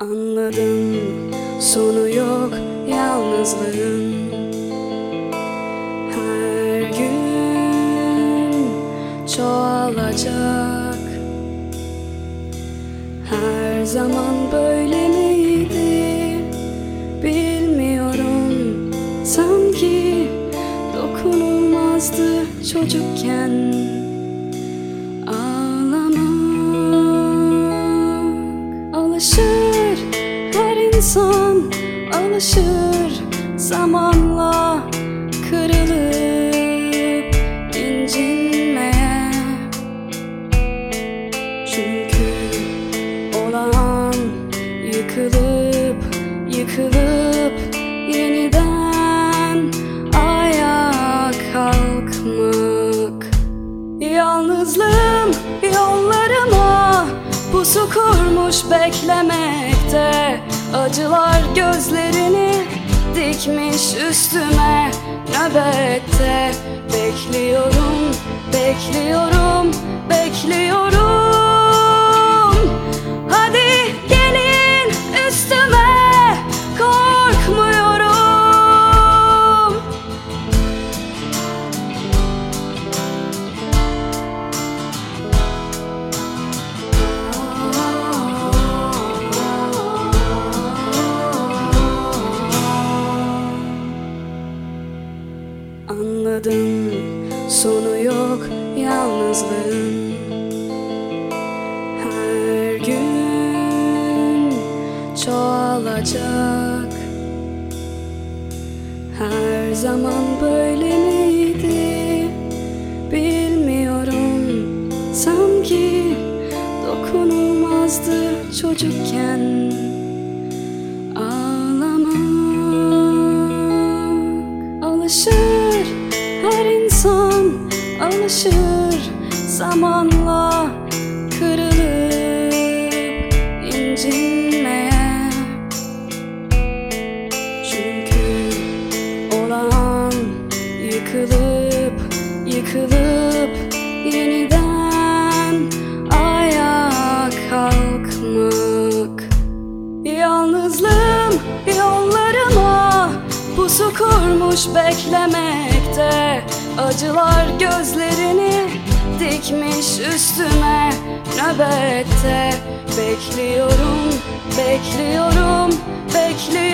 Anladım sonu yok yalnızlığın. Her gün çoğalacak. Her zaman böyle miydi? Bilmiyorum. Sanki dokunulmazdı çocukken insan alışır zamanla kırılıp incinmeye Çünkü olan yıkılıp yıkılıp yeniden ayağa kalkmak. Yalnızlığım yollarıma pusu kurmuş beklemekte Acılar gözlerini dikmiş üstüme. Nöbette Bekliyorum, bekliyorum, bekliyorum Anladım sonu yok yalnızlığın. Her gün çoğalacak. Her zaman böyle miydi? Bilmiyorum. Sanki dokunulmazdı çocukken. Ağlamak alışır alışır zamanla kırılıp incinmeye. Çünkü olan yıkılıp yıkılıp yeniden ayağa kalkmak yollarıma Pusu kurmuş beklemekte Acılar gözlerini dikmiş üstüme Nöbette. Bekliyorum, bekliyorum, bekliyorum.